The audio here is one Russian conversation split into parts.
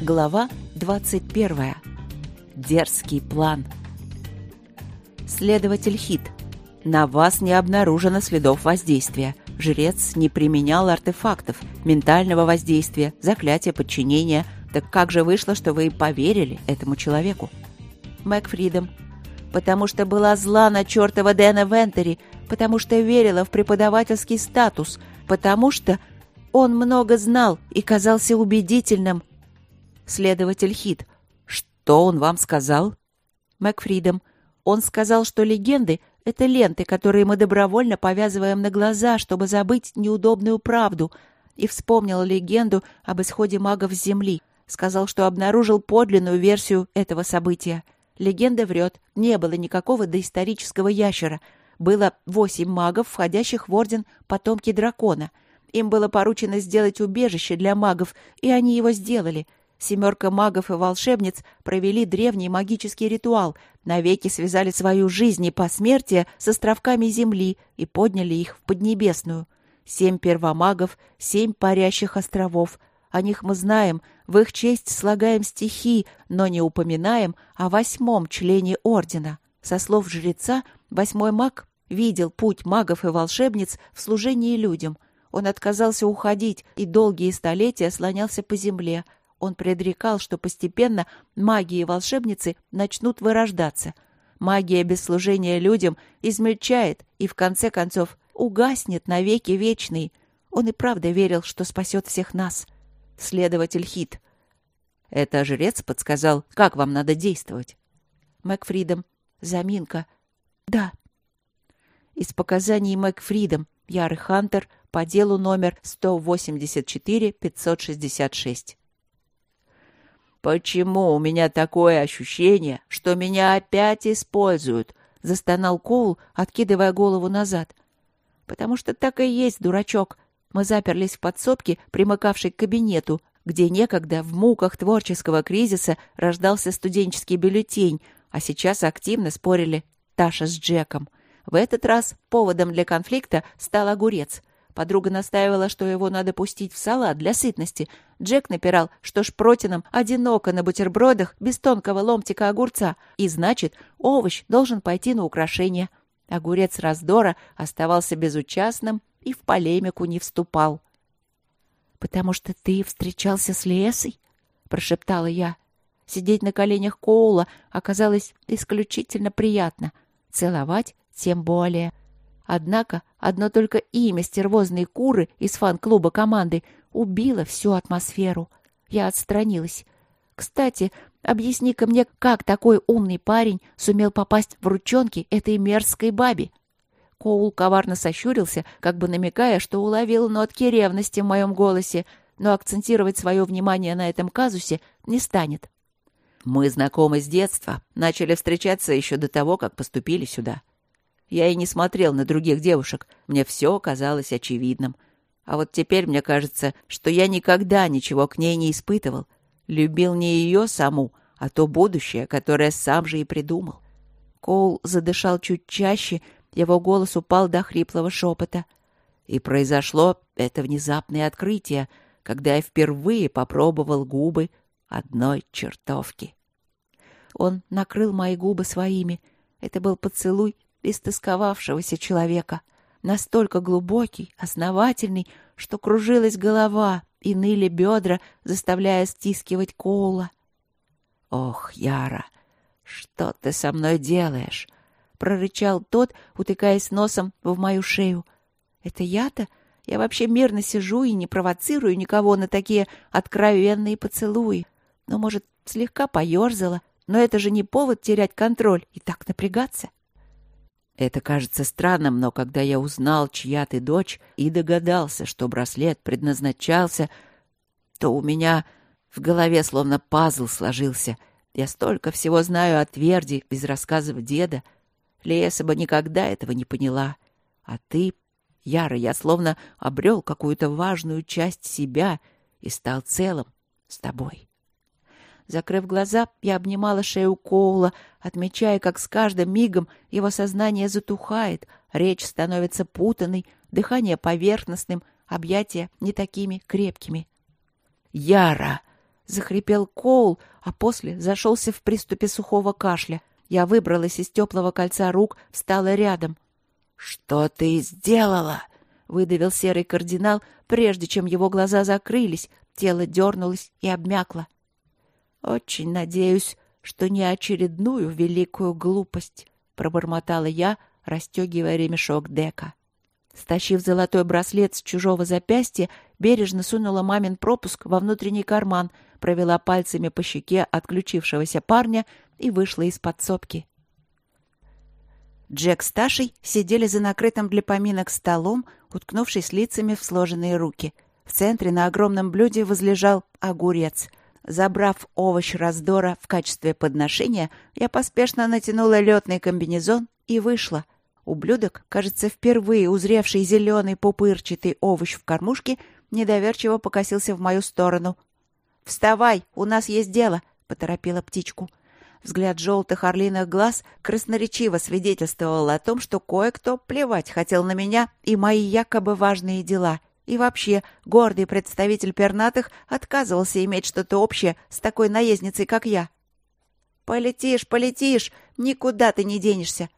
Глава 21. Дерзкий план. Следователь Хит. На вас не обнаружено следов воздействия. Жрец не применял артефактов, ментального воздействия, заклятия подчинения. Так как же вышло, что вы поверили этому человеку? Мэг Фридом. Потому что была зла на чертова Дэна Вентери, потому что верила в преподавательский статус, потому что он много знал и казался убедительным, Следователь Хит. Что он вам сказал? Макфридом. Он сказал, что легенды — это ленты, которые мы добровольно повязываем на глаза, чтобы забыть неудобную правду, и вспомнил легенду об исходе магов с Земли. Сказал, что обнаружил подлинную версию этого события. Легенда врет. Не было никакого доисторического ящера. Было восемь магов, входящих в орден потомки дракона. Им было поручено сделать убежище для магов, и они его сделали — Семерка магов и волшебниц провели древний магический ритуал, навеки связали свою жизнь и посмертие с островками земли и подняли их в Поднебесную. Семь первомагов, семь парящих островов. О них мы знаем, в их честь слагаем стихи, но не упоминаем о восьмом члене ордена. Со слов жреца, восьмой маг видел путь магов и волшебниц в служении людям. Он отказался уходить и долгие столетия слонялся по земле — он предрекал, что постепенно маги и волшебницы начнут вырождаться. Магия без служения людям измельчает и, в конце концов, угаснет навеки вечный. Он и правда верил, что спасет всех нас. Следователь Хит. Это жрец подсказал, как вам надо действовать. Макфридом. Заминка. Да. Из показаний Макфридом. Ярый Хантер по делу номер 184-566. «Почему у меня такое ощущение, что меня опять используют?» — застонал Коул, откидывая голову назад. «Потому что так и есть, дурачок. Мы заперлись в подсобке, примыкавшей к кабинету, где некогда в муках творческого кризиса рождался студенческий бюллетень, а сейчас активно спорили Таша с Джеком. В этот раз поводом для конфликта стал огурец. Подруга настаивала, что его надо пустить в салат для сытности. Джек напирал, что шпротином одиноко на бутербродах без тонкого ломтика огурца, и значит, овощ должен пойти на украшение. Огурец раздора оставался безучастным и в полемику не вступал. «Потому что ты встречался с Лесой?» — прошептала я. Сидеть на коленях Коула оказалось исключительно приятно. Целовать тем более. Однако одно только имя стервозной куры из фан-клуба команды убило всю атмосферу. Я отстранилась. «Кстати, объясни-ка мне, как такой умный парень сумел попасть в ручонки этой мерзкой бабе?» Коул коварно сощурился, как бы намекая, что уловил нотки ревности в моем голосе, но акцентировать свое внимание на этом казусе не станет. «Мы знакомы с детства, начали встречаться еще до того, как поступили сюда», я и не смотрел на других девушек, мне все казалось очевидным. А вот теперь мне кажется, что я никогда ничего к ней не испытывал. Любил не ее саму, а то будущее, которое сам же и придумал. Коул задышал чуть чаще, его голос упал до хриплого шепота. И произошло это внезапное открытие, когда я впервые попробовал губы одной чертовки. Он накрыл мои губы своими. Это был поцелуй, истосковавшегося человека, настолько глубокий, основательный, что кружилась голова и ныли бедра, заставляя стискивать Коула. «Ох, Яра, что ты со мной делаешь?» — прорычал тот, утыкаясь носом в мою шею. «Это я-то? Я вообще мирно сижу и не провоцирую никого на такие откровенные поцелуи. Ну, может, слегка поерзала, но это же не повод терять контроль и так напрягаться. Это кажется странным, но когда я узнал, чья ты дочь, и догадался, что браслет предназначался, то у меня в голове словно пазл сложился. Я столько всего знаю о Тверди из рассказов деда. Леса бы никогда этого не поняла. А ты, Яра, я словно обрел какую-то важную часть себя и стал целым с тобой. Закрыв глаза, я обнимала шею Коула, отмечая, как с каждым мигом его сознание затухает, речь становится путанной, дыхание поверхностным, объятия не такими крепкими. «Яра!» — захрипел Коул, а после зашелся в приступе сухого кашля. Я выбралась из теплого кольца рук, встала рядом. «Что ты сделала?» — выдавил серый кардинал, прежде чем его глаза закрылись, тело дернулось и обмякло. «Очень надеюсь, что не очередную великую глупость», — пробормотала я, расстегивая ремешок дека. Стащив золотой браслет с чужого запястья, бережно сунула мамин пропуск во внутренний карман, провела пальцами по щеке отключившегося парня и вышла из подсобки. Джек с Ташей сидели за накрытым для поминок столом, уткнувшись лицами в сложенные руки. В центре на огромном блюде возлежал огурец. Забрав овощ раздора в качестве подношения, я поспешно натянула летный комбинезон и вышла. Ублюдок, кажется, впервые узревший зеленый пупырчатый овощ в кормушке, недоверчиво покосился в мою сторону. «Вставай, у нас есть дело!» — поторопила птичку. Взгляд желтых орлиных глаз красноречиво свидетельствовал о том, что кое-кто плевать хотел на меня и мои якобы важные дела. И вообще, гордый представитель пернатых отказывался иметь что-то общее с такой наездницей, как я. «Полетишь, полетишь, никуда ты не денешься!»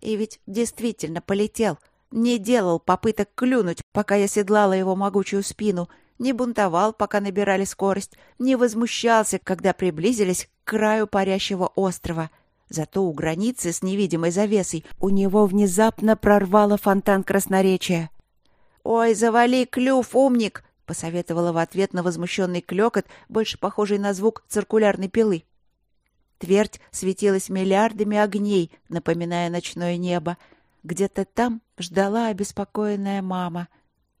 И ведь действительно полетел. Не делал попыток клюнуть, пока я седлала его могучую спину — не бунтовал, пока набирали скорость, не возмущался, когда приблизились к краю парящего острова. Зато у границы с невидимой завесой у него внезапно прорвало фонтан красноречия. «Ой, завали клюв, умник!» — посоветовала в ответ на возмущенный клёкот, больше похожий на звук циркулярной пилы. Твердь светилась миллиардами огней, напоминая ночное небо. Где-то там ждала обеспокоенная мама.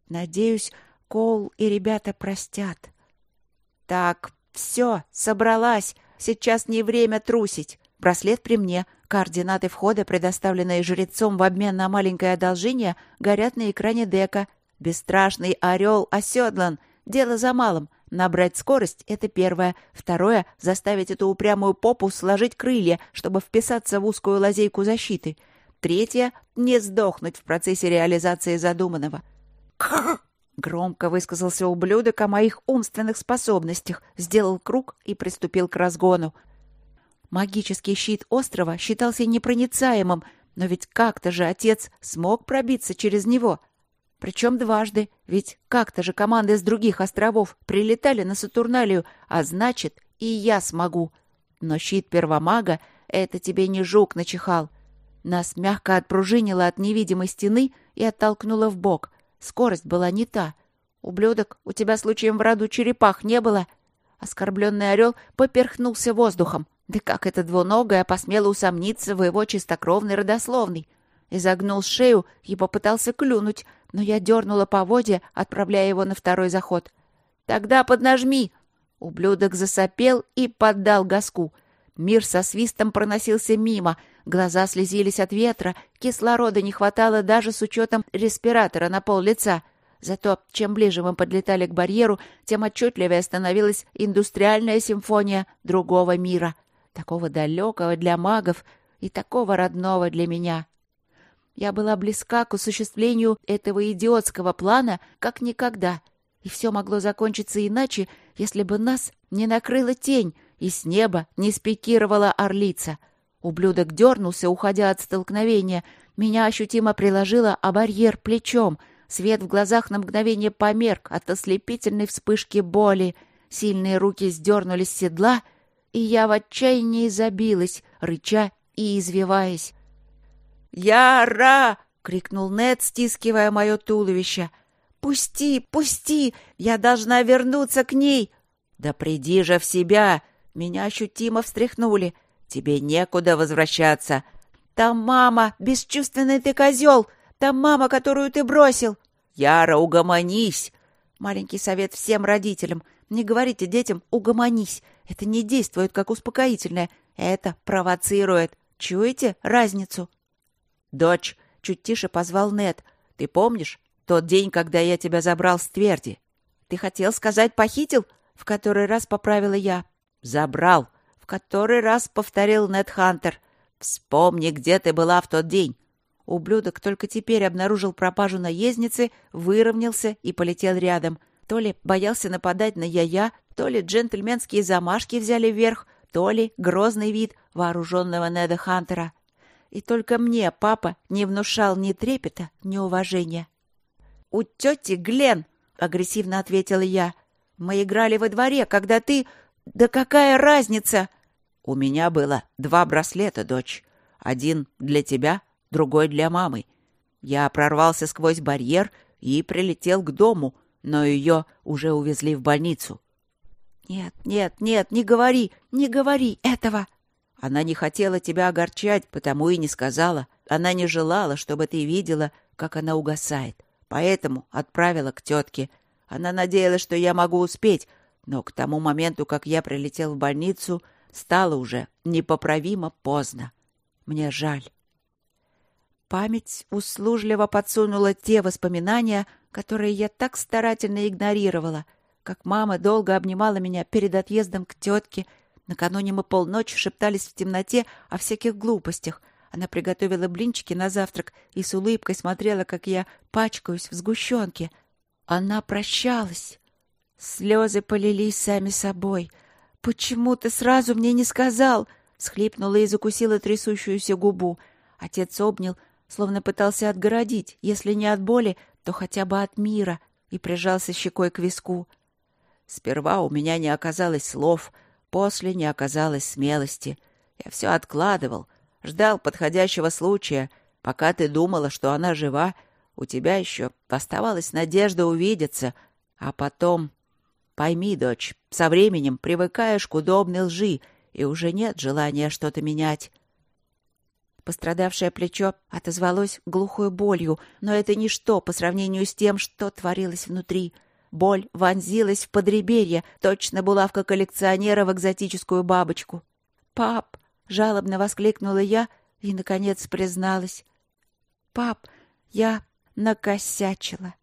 Надеюсь, Коул и ребята простят. Так, все, собралась. Сейчас не время трусить. Браслет при мне. Координаты входа, предоставленные жрецом в обмен на маленькое одолжение, горят на экране дека. Бесстрашный орел оседлан. Дело за малым. Набрать скорость — это первое. Второе — заставить эту упрямую попу сложить крылья, чтобы вписаться в узкую лазейку защиты. Третье — не сдохнуть в процессе реализации задуманного. Громко высказался ублюдок о моих умственных способностях, сделал круг и приступил к разгону. Магический щит острова считался непроницаемым, но ведь как-то же отец смог пробиться через него. Причем дважды, ведь как-то же команды с других островов прилетали на Сатурналию, а значит, и я смогу. Но щит первомага — это тебе не жук начихал. Нас мягко отпружинило от невидимой стены и оттолкнуло в бок. Скорость была не та. «Ублюдок, у тебя случаем в роду черепах не было?» Оскорбленный орел поперхнулся воздухом. Да как это двуногое посмело усомниться в его чистокровной родословной? Изогнул шею и попытался клюнуть, но я дернула поводья, отправляя его на второй заход. «Тогда поднажми!» Ублюдок засопел и поддал газку. Мир со свистом проносился мимо, глаза слезились от ветра, кислорода не хватало даже с учетом респиратора на пол лица. Зато чем ближе мы подлетали к барьеру, тем отчетливее становилась индустриальная симфония другого мира, такого далекого для магов и такого родного для меня. Я была близка к осуществлению этого идиотского плана как никогда, и все могло закончиться иначе, если бы нас не накрыла тень, и с неба не спикировала орлица. Ублюдок дернулся, уходя от столкновения. Меня ощутимо приложило о барьер плечом. Свет в глазах на мгновение померк от ослепительной вспышки боли. Сильные руки сдернулись с седла, и я в отчаянии забилась, рыча и извиваясь. «Яра!» — крикнул Нед, стискивая мое туловище. «Пусти, пусти! Я должна вернуться к ней!» «Да приди же в себя!» Меня ощутимо встряхнули. «Тебе некуда возвращаться». «Там мама! Бесчувственный ты козел! Там мама, которую ты бросил!» «Яра, угомонись!» Маленький совет всем родителям. Не говорите детям «угомонись». Это не действует как успокоительное. Это провоцирует. Чуете разницу? «Дочь», — чуть тише позвал Нед, — «ты помнишь тот день, когда я тебя забрал с тверди?» «Ты хотел сказать «похитил»?» — в который раз поправила я. «Забрал!» — в который раз повторил Нед Хантер. «Вспомни, где ты была в тот день!» Ублюдок только теперь обнаружил пропажу наездницы, выровнялся и полетел рядом. То ли боялся нападать на я-я, то ли джентльменские замашки взяли вверх, то ли грозный вид вооруженного Неда Хантера. И только мне папа не внушал ни трепета, ни уважения. «У тети Глен!» — агрессивно ответила я. «Мы играли во дворе, когда ты... Да какая разница?» «У меня было два браслета, дочь. Один для тебя, другой для мамы. Я прорвался сквозь барьер и прилетел к дому, но ее уже увезли в больницу. «Нет, нет, нет, не говори, не говори этого!» Она не хотела тебя огорчать, потому и не сказала. Она не желала, чтобы ты видела, как она угасает. Поэтому отправила к тетке. Она надеялась, что я могу успеть, но к тому моменту, как я прилетел в больницу, стало уже непоправимо поздно. Мне жаль. Память услужливо подсунула те воспоминания, которые я так старательно игнорировала, как мама долго обнимала меня перед отъездом к тетке. Накануне мы полночи шептались в темноте о всяких глупостях. Она приготовила блинчики на завтрак и с улыбкой смотрела, как я пачкаюсь в сгущенке. Она прощалась. Слезы полились сами собой. «Почему ты сразу мне не сказал?» — схлипнула и закусила трясущуюся губу. Отец обнял, словно пытался отгородить, если не от боли, то хотя бы от мира, и прижался щекой к виску. Сперва у меня не оказалось слов, после не оказалось смелости. Я все откладывал, ждал подходящего случая. Пока ты думала, что она жива, у тебя еще оставалась надежда увидеться. А потом... Пойми, дочь, со временем привыкаешь к удобной лжи, и уже нет желания что-то менять. Пострадавшее плечо отозвалось глухой болью, но это ничто по сравнению с тем, что творилось внутри. Боль вонзилась в подреберье, точно булавка коллекционера в экзотическую бабочку. «Пап!» — жалобно воскликнула я и, наконец, призналась. «Пап, я накосячила».